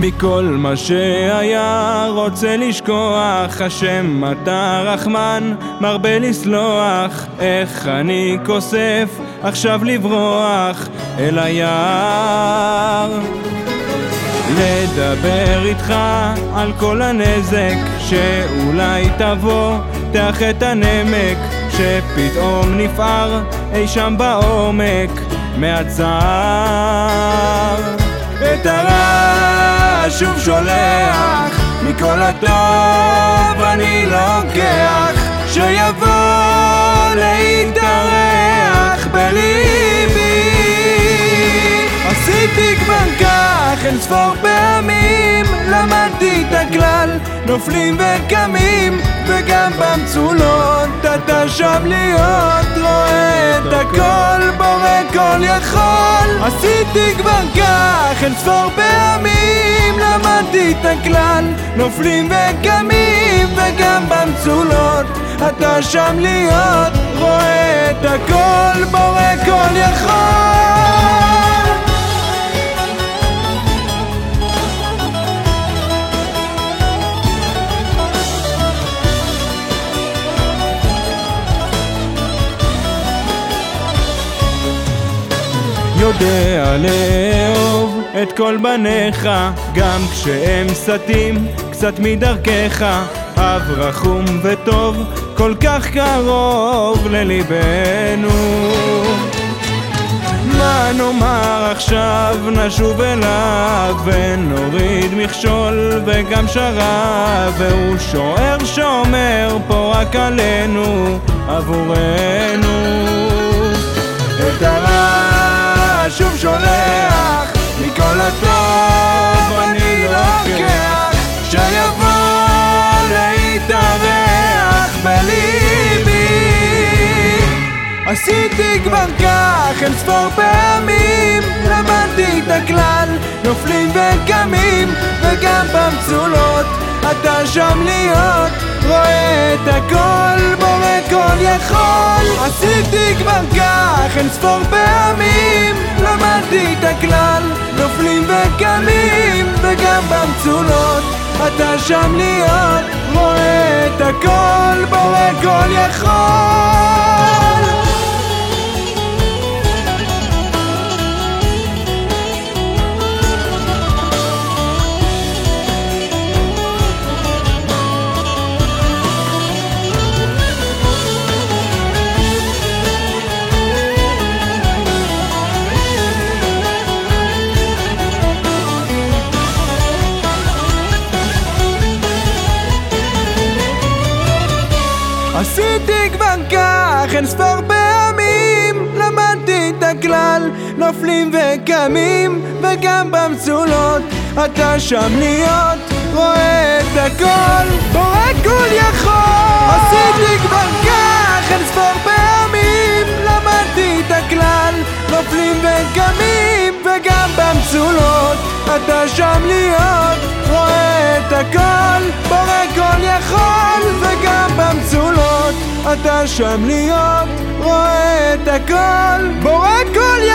מכל מה שהיה רוצה לשכוח השם אתה רחמן מרבה לסלוח איך אני כוסף עכשיו לברוח אל היער. לדבר איתך על כל הנזק שאולי תבוא תאח את הנמק שפתאום נפער אי שם בעומק מהצער. את הרע שוב שולח מכל הטוב אני לוקח שיבוא להתארח בליבי. עשיתי כבר כך אין ספור פעמים למדתי את הכלל נופלים וקמים וגם במצולות אתה שם להיות רואה את הכל בורא כל יכול. עשיתי כבר כך אין ספור פעמים למדתי את הכלל. נופלים וקמים וגם במצולות אתה שם להיות רואה את הכל בורא כל יכול יודע לאהוב את כל בניך גם כשהם סטים קצת מדרכך. אב רחום וטוב כל כך קרוב לליבנו. מה נאמר עכשיו? נשוב אליו ונוריד מכשול וגם שרב והוא שוער שומר פה רק עלינו עבורנו עשיתי כבר כך אין ספור פעמים. למדתי את הכלל נופלים וקמים וגם במצולות אתה שם להיות. רואה את הכל בורא כל יכול. עשיתי כבר כך אין ספור פעמים. למדתי את הכלל נופלים וקמים אתה שם להיות רואה את הכל בורא כל יכול עשיתי כבר כך אין ספור פעמים. למדתי את הכלל נופלים וקמים וגם במצולות אתה שם להיות רואה את הכל בורא כל יכול. עשיתי כבר כך אין ספור פעמים. למדתי את הכלל נופלים וקמים וגם במצולות אתה שם להיות רואה את הכל בורא כל יכול. במצולות אתה שם להיות רואה את הכל בורא כל יכול